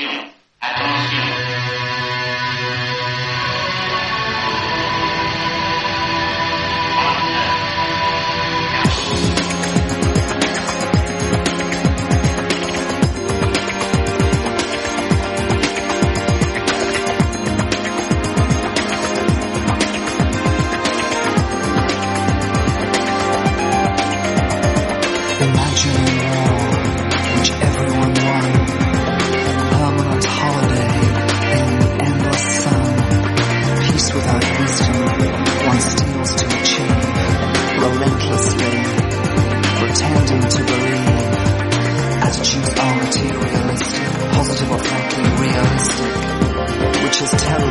Atención, atención. Imagine which is telling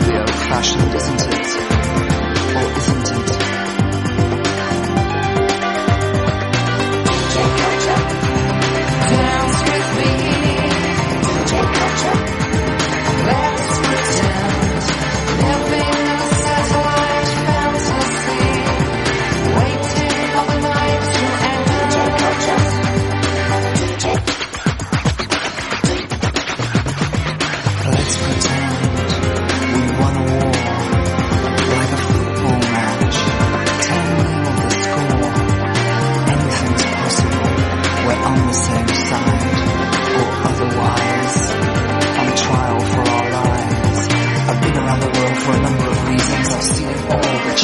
Lord.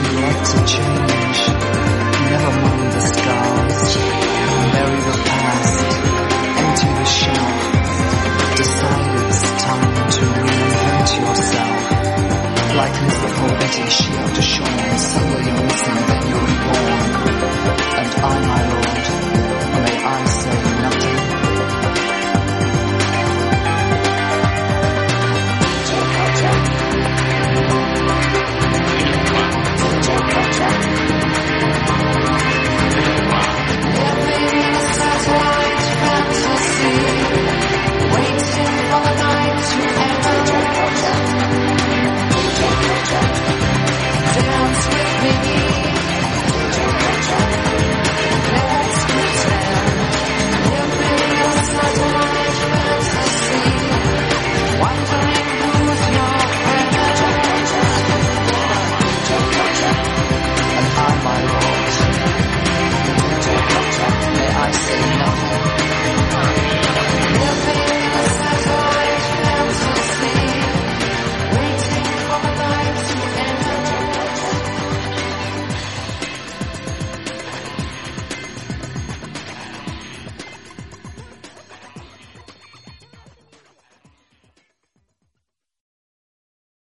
you like to change, never mind the scars. Bury the past, empty the shell. Decide it's time to reinvent yourself. Like Miss Paul Betty, she ought to show me somebody missing. enough.